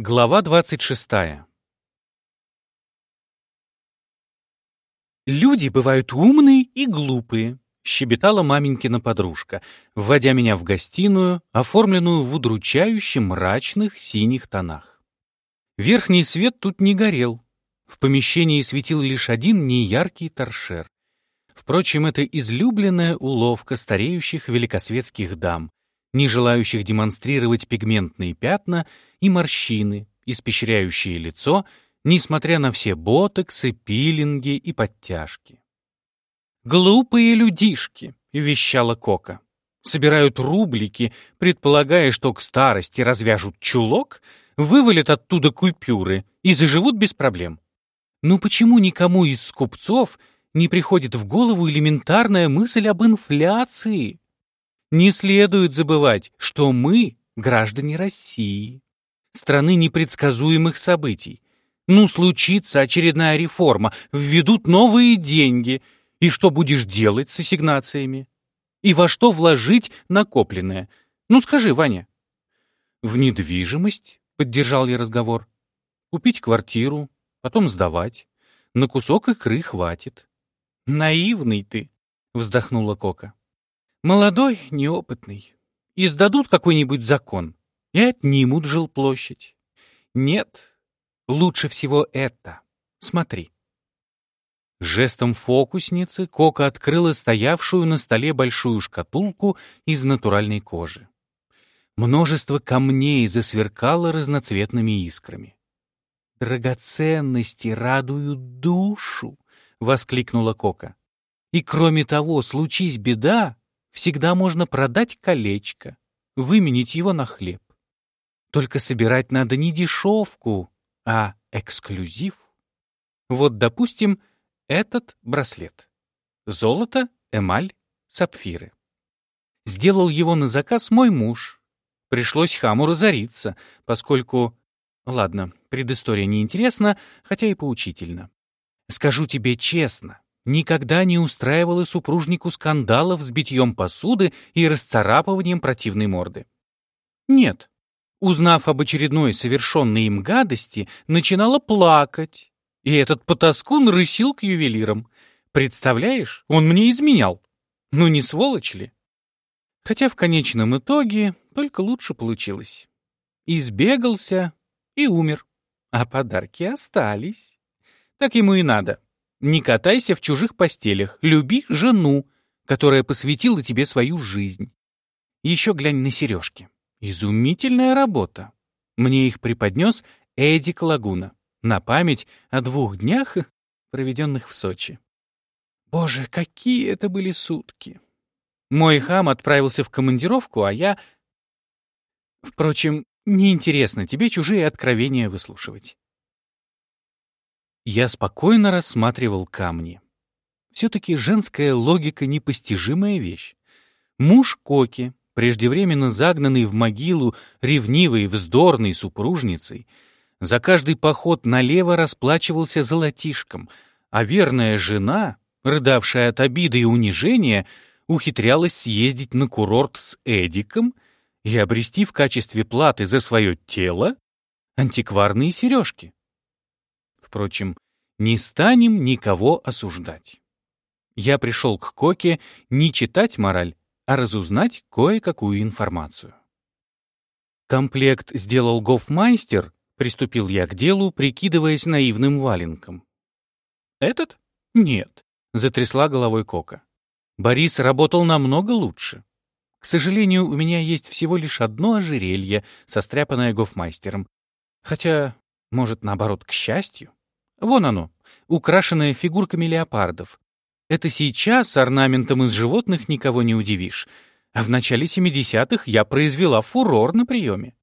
Глава 26. «Люди бывают умные и глупые», — щебетала маменькина подружка, вводя меня в гостиную, оформленную в удручающе мрачных синих тонах. Верхний свет тут не горел. В помещении светил лишь один неяркий торшер. Впрочем, это излюбленная уловка стареющих великосветских дам, не желающих демонстрировать пигментные пятна и морщины, испещряющие лицо, несмотря на все ботоксы, пилинги и подтяжки. «Глупые людишки», — вещала Кока. «Собирают рублики, предполагая, что к старости развяжут чулок, вывалят оттуда купюры и заживут без проблем. Ну почему никому из скупцов не приходит в голову элементарная мысль об инфляции?» Не следует забывать, что мы — граждане России, страны непредсказуемых событий. Ну, случится очередная реформа, введут новые деньги. И что будешь делать с ассигнациями? И во что вложить накопленное? Ну, скажи, Ваня. В недвижимость, — поддержал я разговор. Купить квартиру, потом сдавать. На кусок икры хватит. Наивный ты, — вздохнула Кока. Молодой, неопытный. Издадут какой-нибудь закон и отнимут жилплощадь. Нет, лучше всего это. Смотри. Жестом фокусницы Кока открыла стоявшую на столе большую шкатулку из натуральной кожи. Множество камней засверкало разноцветными искрами. «Драгоценности радуют душу!» — воскликнула Кока. «И кроме того, случись беда, всегда можно продать колечко, выменить его на хлеб. Только собирать надо не дешевку, а эксклюзив. Вот, допустим, этот браслет. Золото, эмаль, сапфиры. Сделал его на заказ мой муж. Пришлось хаму разориться, поскольку... Ладно, предыстория неинтересна, хотя и поучительна. Скажу тебе честно, никогда не устраивала супружнику скандалов с битьем посуды и расцарапыванием противной морды. Нет. Узнав об очередной совершенной им гадости, начинала плакать. И этот потаскун рысил к ювелирам. Представляешь, он мне изменял. Ну не сволочь ли? Хотя в конечном итоге только лучше получилось. Избегался и умер. А подарки остались. Так ему и надо. Не катайся в чужих постелях, люби жену, которая посвятила тебе свою жизнь. Еще глянь на сережки. Изумительная работа. Мне их преподнес Эдик Лагуна на память о двух днях, проведенных в Сочи. Боже, какие это были сутки! Мой хам отправился в командировку, а я... Впрочем, неинтересно тебе чужие откровения выслушивать. Я спокойно рассматривал камни. Все-таки женская логика — непостижимая вещь. Муж Коки, преждевременно загнанный в могилу ревнивой, вздорной супружницей, за каждый поход налево расплачивался золотишком, а верная жена, рыдавшая от обиды и унижения, ухитрялась съездить на курорт с Эдиком и обрести в качестве платы за свое тело антикварные сережки. Впрочем, не станем никого осуждать. Я пришел к Коке не читать мораль, а разузнать кое-какую информацию. Комплект сделал гофмайстер, приступил я к делу, прикидываясь наивным валенком. Этот? Нет, затрясла головой Кока. Борис работал намного лучше. К сожалению, у меня есть всего лишь одно ожерелье, состряпанное гофмайстером. Хотя, может, наоборот, к счастью. Вон оно, украшенное фигурками леопардов. Это сейчас орнаментом из животных никого не удивишь. А в начале 70-х я произвела фурор на приеме.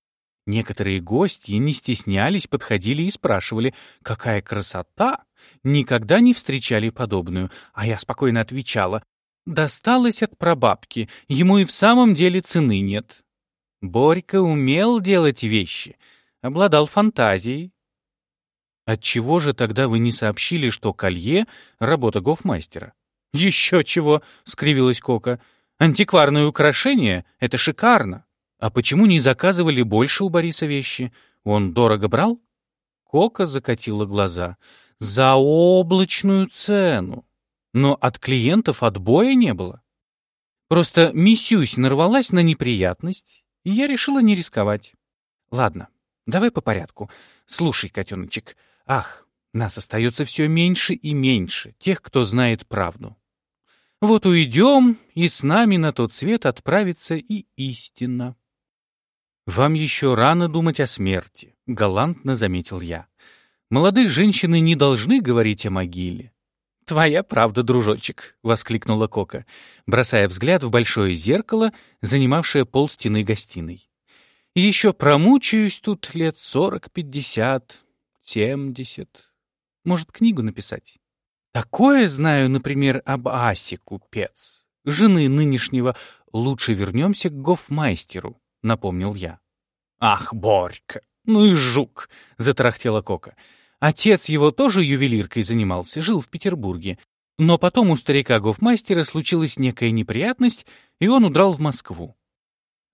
Некоторые гости не стеснялись, подходили и спрашивали, какая красота! Никогда не встречали подобную, а я спокойно отвечала, досталось от прабабки, ему и в самом деле цены нет. Борька умел делать вещи, обладал фантазией, Отчего же тогда вы не сообщили, что колье — работа гофмастера? Еще чего, — скривилась Кока. Антикварное украшение — это шикарно. А почему не заказывали больше у Бориса вещи? Он дорого брал? Кока закатила глаза. За облачную цену. Но от клиентов отбоя не было. Просто Мисюсь нарвалась на неприятность, и я решила не рисковать. Ладно, давай по порядку. Слушай, котеночек, ах, нас остается все меньше и меньше, тех, кто знает правду. Вот уйдем, и с нами на тот свет отправится и истина. «Вам еще рано думать о смерти», — галантно заметил я. «Молодые женщины не должны говорить о могиле. «Твоя правда, дружочек!» — воскликнула Кока, бросая взгляд в большое зеркало, занимавшее пол стены гостиной. «Еще промучаюсь тут лет сорок, пятьдесят, семьдесят. Может, книгу написать? Такое знаю, например, об Асе Купец, жены нынешнего «Лучше вернемся к гофмайстеру», — напомнил я. «Ах, Борька, ну и жук!» — затарахтела Кока. Отец его тоже ювелиркой занимался, жил в Петербурге. Но потом у старика гофмастера случилась некая неприятность, и он удрал в Москву.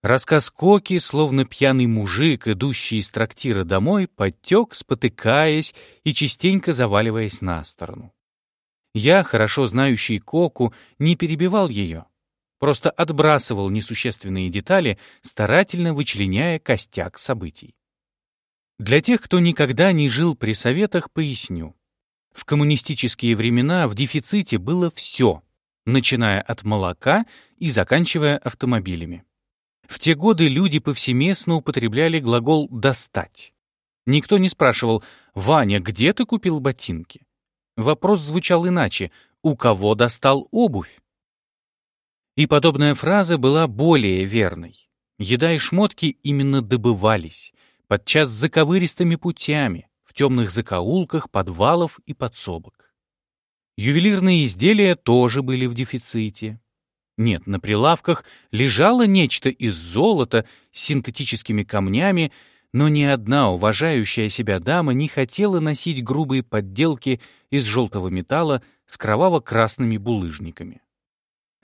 Рассказ Коки, словно пьяный мужик, идущий из трактира домой, подтек, спотыкаясь и частенько заваливаясь на сторону. Я, хорошо знающий Коку, не перебивал ее, просто отбрасывал несущественные детали, старательно вычленяя костяк событий. Для тех, кто никогда не жил при советах, поясню. В коммунистические времена в дефиците было все, начиная от молока и заканчивая автомобилями. В те годы люди повсеместно употребляли глагол «достать». Никто не спрашивал «Ваня, где ты купил ботинки?» Вопрос звучал иначе «У кого достал обувь?» И подобная фраза была более верной. Еда и шмотки именно добывались, подчас заковыристыми путями, в темных закоулках подвалов и подсобок. Ювелирные изделия тоже были в дефиците. Нет, на прилавках лежало нечто из золота с синтетическими камнями, но ни одна уважающая себя дама не хотела носить грубые подделки из желтого металла с кроваво-красными булыжниками.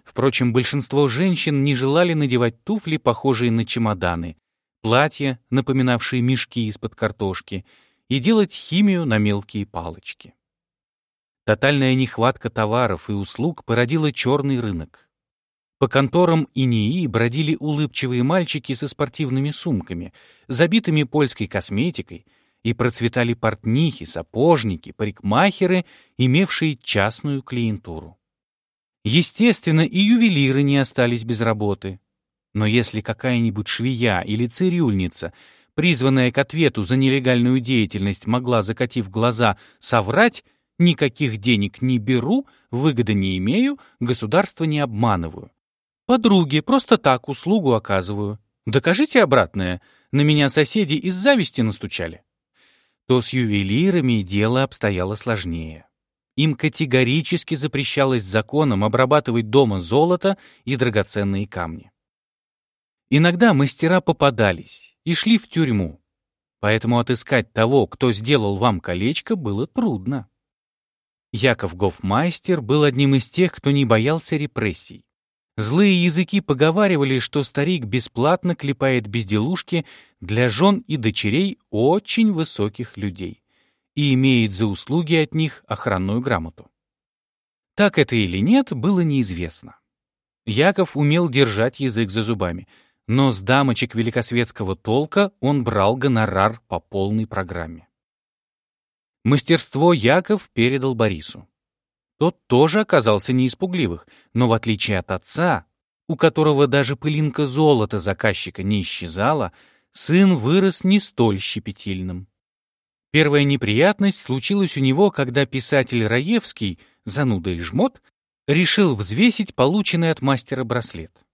Впрочем, большинство женщин не желали надевать туфли, похожие на чемоданы, платья, напоминавшие мешки из-под картошки, и делать химию на мелкие палочки. Тотальная нехватка товаров и услуг породила черный рынок. По конторам ИНИИ бродили улыбчивые мальчики со спортивными сумками, забитыми польской косметикой, и процветали портнихи, сапожники, парикмахеры, имевшие частную клиентуру. Естественно, и ювелиры не остались без работы. Но если какая-нибудь швея или цирюльница, призванная к ответу за нелегальную деятельность, могла, закатив глаза, соврать «никаких денег не беру, выгоды не имею, государство не обманываю». Подруге просто так услугу оказываю. Докажите обратное, на меня соседи из зависти настучали. То с ювелирами дело обстояло сложнее. Им категорически запрещалось законом обрабатывать дома золото и драгоценные камни. Иногда мастера попадались и шли в тюрьму, поэтому отыскать того, кто сделал вам колечко, было трудно. Яков Гофмайстер был одним из тех, кто не боялся репрессий. Злые языки поговаривали, что старик бесплатно клепает безделушки для жен и дочерей очень высоких людей и имеет за услуги от них охранную грамоту. Так это или нет, было неизвестно. Яков умел держать язык за зубами — но с дамочек великосветского толка он брал гонорар по полной программе. Мастерство Яков передал Борису. Тот тоже оказался не испугливых, но в отличие от отца, у которого даже пылинка золота заказчика не исчезала, сын вырос не столь щепетильным. Первая неприятность случилась у него, когда писатель Раевский, зануда и жмот, решил взвесить полученный от мастера браслет.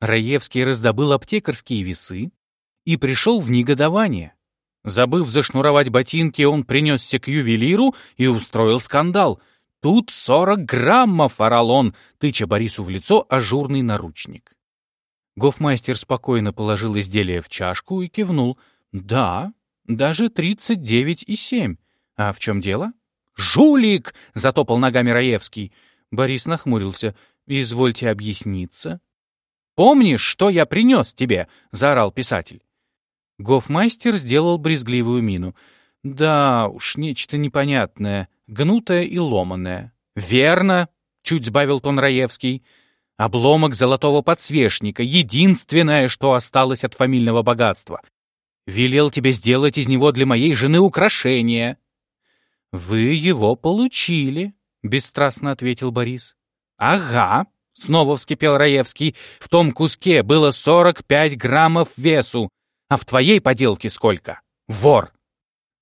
Раевский раздобыл аптекарские весы и пришел в негодование. Забыв зашнуровать ботинки, он принесся к ювелиру и устроил скандал. «Тут сорок граммов!» — орал он, тыча Борису в лицо ажурный наручник. Гофмастер спокойно положил изделие в чашку и кивнул. «Да, даже тридцать девять и семь. А в чем дело?» «Жулик!» — затопал ногами Раевский. Борис нахмурился. «Извольте объясниться». «Помнишь, что я принес тебе?» — заорал писатель. Гофмастер сделал брезгливую мину. «Да уж, нечто непонятное, гнутое и ломаное». «Верно», — чуть сбавил тон Раевский. «Обломок золотого подсвечника — единственное, что осталось от фамильного богатства. Велел тебе сделать из него для моей жены украшение». «Вы его получили», — бесстрастно ответил Борис. «Ага», — снова вскипел Раевский, — «в том куске было 45 граммов весу, а в твоей поделке сколько? Вор!»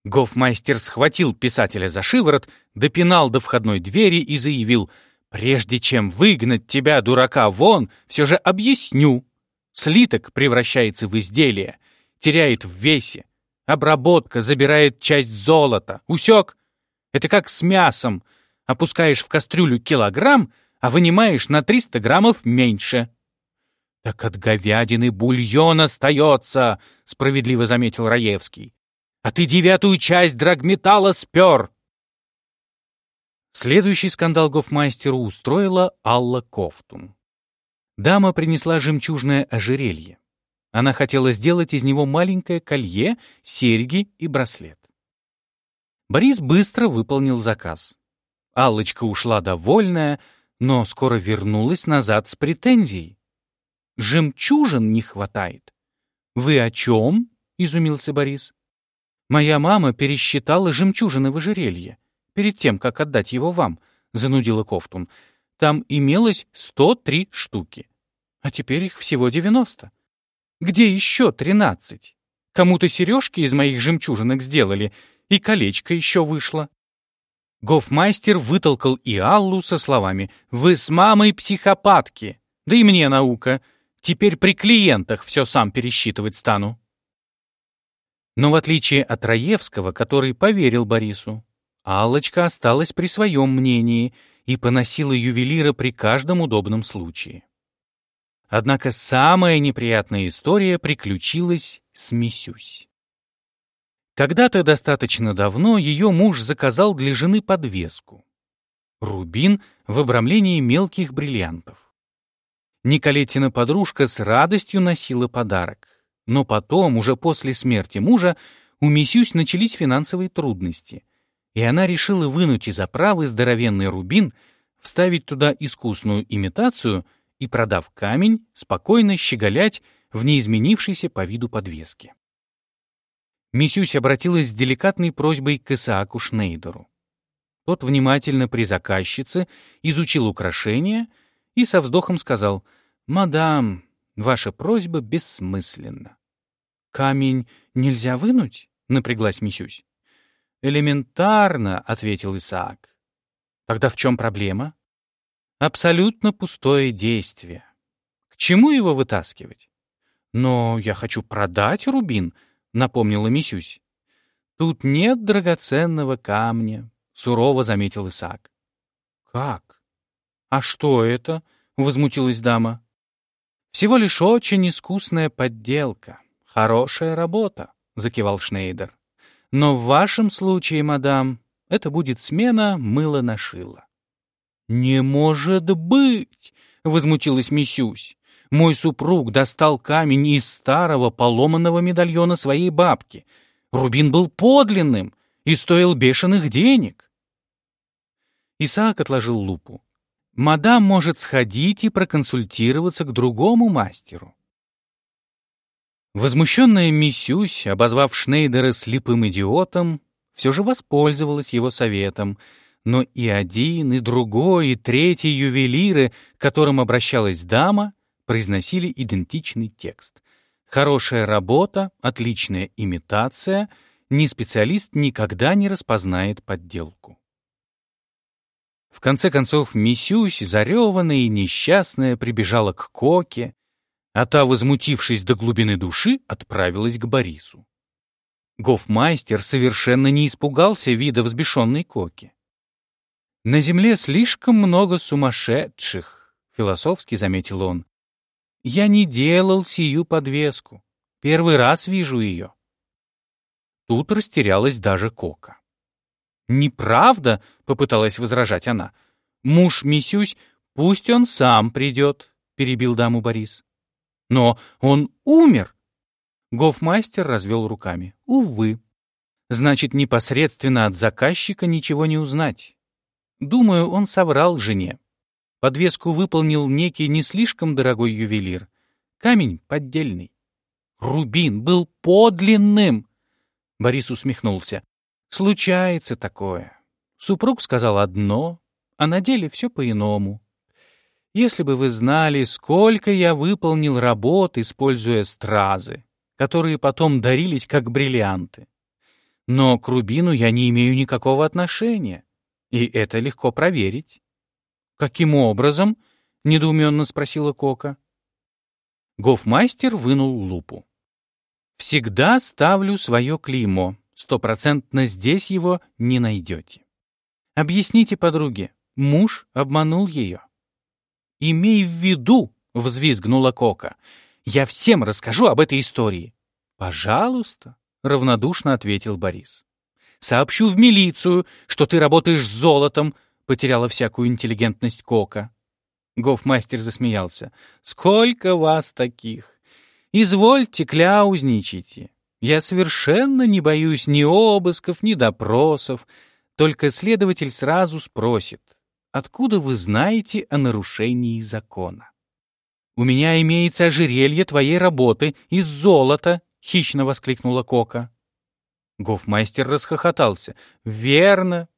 Гофмайстер схватил писателя за шиворот, допинал до входной двери и заявил, «Прежде чем выгнать тебя, дурака, вон, все же объясню. Слиток превращается в изделие, теряет в весе. Обработка забирает часть золота. Усек? Это как с мясом. Опускаешь в кастрюлю килограмм, а вынимаешь на 300 граммов меньше. «Так от говядины бульон остается», — справедливо заметил Раевский. «А ты девятую часть драгметалла спер!» Следующий скандал гофмайстеру устроила Алла Кофтун. Дама принесла жемчужное ожерелье. Она хотела сделать из него маленькое колье, серьги и браслет. Борис быстро выполнил заказ. Аллочка ушла довольная, но скоро вернулась назад с претензией. Жемчужин не хватает. Вы о чем? Изумился Борис. Моя мама пересчитала жемчужины в ожерелье перед тем, как отдать его вам, занудила Кофтун. Там имелось 103 штуки, а теперь их всего 90. Где еще 13? Кому-то сережки из моих жемчужинок сделали, и колечко еще вышло. Гофмайстер вытолкал и Аллу со словами «Вы с мамой психопатки, да и мне наука. Теперь при клиентах все сам пересчитывать стану. Но в отличие от Раевского, который поверил Борису, Аллочка осталась при своем мнении и поносила ювелира при каждом удобном случае. Однако самая неприятная история приключилась с Мисюсь. Когда-то достаточно давно ее муж заказал для жены подвеску. Рубин в обрамлении мелких бриллиантов. Николетина подружка с радостью носила подарок. Но потом, уже после смерти мужа, у Мисюсь начались финансовые трудности, и она решила вынуть из оправы здоровенный рубин, вставить туда искусную имитацию и, продав камень, спокойно щеголять в неизменившейся по виду подвеске. Мисюсь обратилась с деликатной просьбой к Исааку Шнейдеру. Тот внимательно при заказчице изучил украшения — и со вздохом сказал, «Мадам, ваша просьба бессмысленна». «Камень нельзя вынуть?» — напряглась Мисюсь. «Элементарно», — ответил Исаак. «Тогда в чем проблема?» «Абсолютно пустое действие. К чему его вытаскивать?» «Но я хочу продать рубин», — напомнила Мисюсь. «Тут нет драгоценного камня», — сурово заметил Исаак. «Как? «А что это?» — возмутилась дама. «Всего лишь очень искусная подделка. Хорошая работа», — закивал Шнейдер. «Но в вашем случае, мадам, это будет смена мыла на шило». «Не может быть!» — возмутилась Мисюсь. «Мой супруг достал камень из старого поломанного медальона своей бабки. Рубин был подлинным и стоил бешеных денег». Исаак отложил лупу мадам может сходить и проконсультироваться к другому мастеру. Возмущенная Миссюсь, обозвав Шнейдера слепым идиотом, все же воспользовалась его советом, но и один, и другой, и третий ювелиры, к которым обращалась дама, произносили идентичный текст. Хорошая работа, отличная имитация, ни специалист никогда не распознает подделку. В конце концов, Мисюсь, зареванная и несчастная, прибежала к Коке, а та, возмутившись до глубины души, отправилась к Борису. Гофмайстер совершенно не испугался вида взбешенной Коки. «На земле слишком много сумасшедших», — философски заметил он. «Я не делал сию подвеску. Первый раз вижу ее». Тут растерялась даже Кока. «Неправда», — попыталась возражать она. «Муж Мисюсь, пусть он сам придет», — перебил даму Борис. «Но он умер». Гофмастер развел руками. Увы. Значит, непосредственно от заказчика ничего не узнать. Думаю, он соврал жене. Подвеску выполнил некий не слишком дорогой ювелир. Камень поддельный. Рубин был подлинным. Борис усмехнулся. Случается такое. Супруг сказал одно, а на деле все по-иному. Если бы вы знали, сколько я выполнил работ, используя стразы, которые потом дарились как бриллианты. Но к рубину я не имею никакого отношения, и это легко проверить. «Каким образом?» — недоуменно спросила Кока. Гофмастер вынул лупу. «Всегда ставлю свое клеймо. Стопроцентно здесь его не найдете. Объясните подруге, муж обманул ее». «Имей в виду», — взвизгнула Кока, — «я всем расскажу об этой истории». «Пожалуйста», — равнодушно ответил Борис. «Сообщу в милицию, что ты работаешь с золотом», — потеряла всякую интеллигентность Кока. Гофмастер засмеялся. «Сколько вас таких! Извольте, кляузничайте. Я совершенно не боюсь ни обысков, ни допросов. Только следователь сразу спросит, откуда вы знаете о нарушении закона? «У меня имеется ожерелье твоей работы из золота!» — хищно воскликнула Кока. Гофмастер расхохотался. «Верно.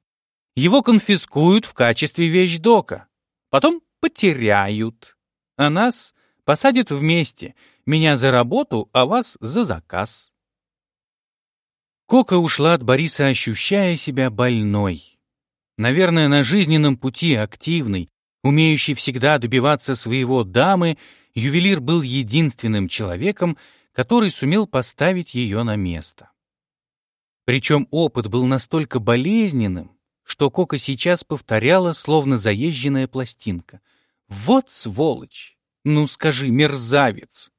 Его конфискуют в качестве вещдока. Потом потеряют. А нас посадят вместе. Меня за работу, а вас за заказ. Кока ушла от Бориса, ощущая себя больной. Наверное, на жизненном пути активный, умеющий всегда добиваться своего дамы, ювелир был единственным человеком, который сумел поставить ее на место. Причем опыт был настолько болезненным, что Кока сейчас повторяла, словно заезженная пластинка. «Вот сволочь! Ну скажи, мерзавец!»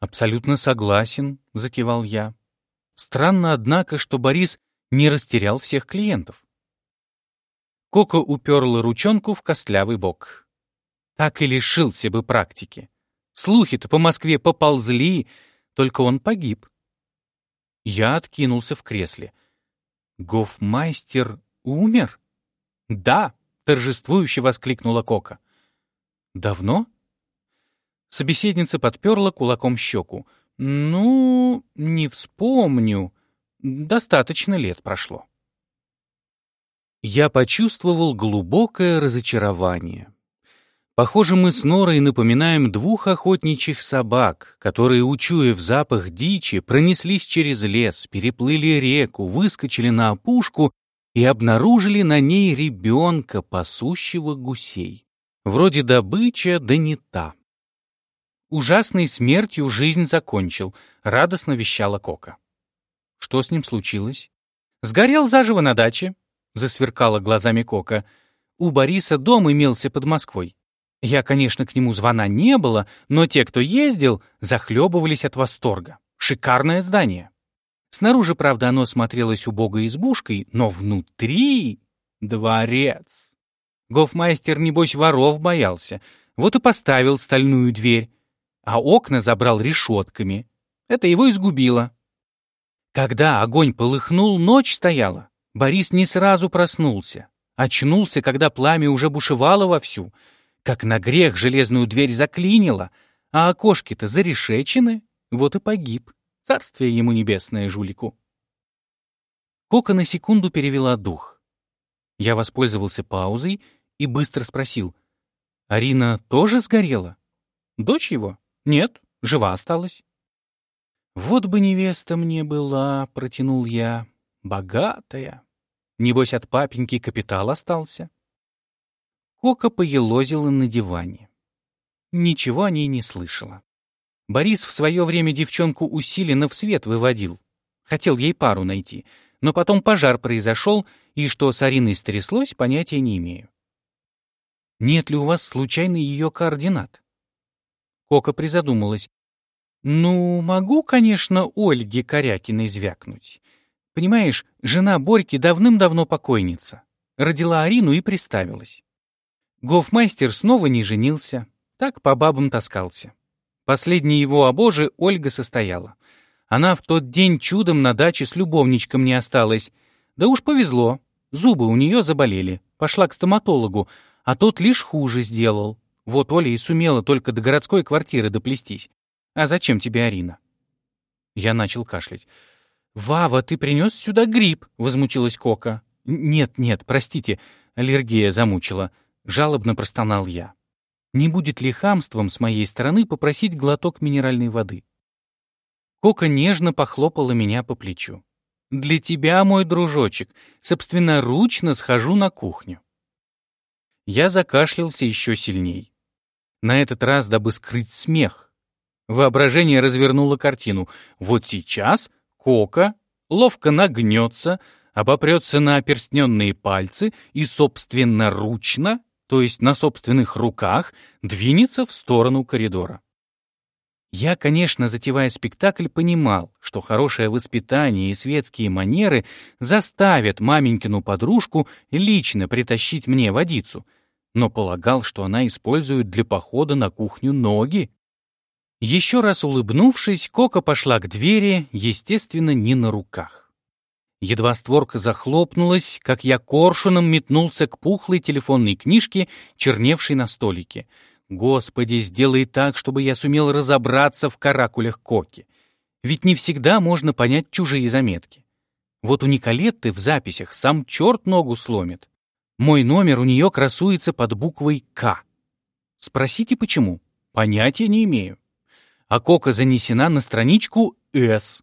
«Абсолютно согласен», — закивал я. Странно, однако, что Борис не растерял всех клиентов. Кока уперла ручонку в костлявый бок. Так и лишился бы практики. Слухи-то по Москве поползли, только он погиб. Я откинулся в кресле. Гофмайстер умер? Да, торжествующе воскликнула Кока. Давно? Собеседница подперла кулаком щеку. Ну, не вспомню. Достаточно лет прошло. Я почувствовал глубокое разочарование. Похоже, мы с Норой напоминаем двух охотничьих собак, которые, учуяв запах дичи, пронеслись через лес, переплыли реку, выскочили на опушку и обнаружили на ней ребенка, пасущего гусей. Вроде добыча, да не та. Ужасной смертью жизнь закончил, радостно вещала Кока. Что с ним случилось? Сгорел заживо на даче, засверкала глазами Кока. У Бориса дом имелся под Москвой. Я, конечно, к нему звона не было, но те, кто ездил, захлебывались от восторга. Шикарное здание. Снаружи, правда, оно смотрелось убогой избушкой, но внутри — дворец. Гофмайстер, небось, воров боялся, вот и поставил стальную дверь, а окна забрал решетками. Это его изгубило. Когда огонь полыхнул, ночь стояла. Борис не сразу проснулся. Очнулся, когда пламя уже бушевало вовсю. Как на грех железную дверь заклинило, а окошки-то зарешечены, вот и погиб. Царствие ему небесное, жулику. Кока на секунду перевела дух. Я воспользовался паузой и быстро спросил. «Арина тоже сгорела? Дочь его? Нет, жива осталась». «Вот бы невеста мне была», — протянул я, — «богатая. Небось, от папеньки капитал остался». Кока поелозила на диване. Ничего о ней не слышала. Борис в свое время девчонку усиленно в свет выводил. Хотел ей пару найти, но потом пожар произошел, и что с Ариной стряслось, понятия не имею. Нет ли у вас случайно ее координат? Кока призадумалась. Ну, могу, конечно, Ольге Корякиной звякнуть. Понимаешь, жена Борьки давным-давно покойница. Родила Арину и приставилась. Гофмайстер снова не женился, так по бабам таскался. Последней его обоже Ольга состояла. Она в тот день чудом на даче с любовничком не осталась. Да уж повезло. Зубы у нее заболели. Пошла к стоматологу, а тот лишь хуже сделал. Вот Оля и сумела только до городской квартиры доплестись. А зачем тебе Арина? Я начал кашлять. «Вава, ты принес сюда гриб?» — возмутилась Кока. «Нет, нет, простите, аллергия замучила», — жалобно простонал я. «Не будет ли хамством с моей стороны попросить глоток минеральной воды?» Кока нежно похлопала меня по плечу. «Для тебя, мой дружочек, собственноручно схожу на кухню». Я закашлялся еще сильней. На этот раз, дабы скрыть смех. Воображение развернуло картину. Вот сейчас Кока ловко нагнется, обопрется на оперстненные пальцы и собственноручно, то есть на собственных руках, двинется в сторону коридора. Я, конечно, затевая спектакль, понимал, что хорошее воспитание и светские манеры заставят маменькину подружку лично притащить мне водицу, но полагал, что она использует для похода на кухню ноги. Еще раз улыбнувшись, Кока пошла к двери, естественно, не на руках. Едва створка захлопнулась, как я коршуном метнулся к пухлой телефонной книжке, черневшей на столике — Господи, сделай так, чтобы я сумел разобраться в каракулях Коки. Ведь не всегда можно понять чужие заметки. Вот у Николетты в записях сам черт ногу сломит. Мой номер у нее красуется под буквой «К». Спросите, почему? Понятия не имею. А Кока занесена на страничку «С».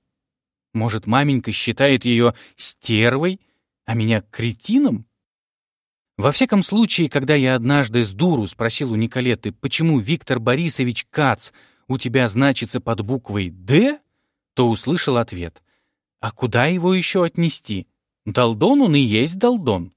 Может, маменька считает ее стервой, а меня кретином? Во всяком случае, когда я однажды с дуру спросил у Николеты, почему Виктор Борисович Кац у тебя значится под буквой «Д», то услышал ответ. А куда его еще отнести? Долдон он и есть долдон.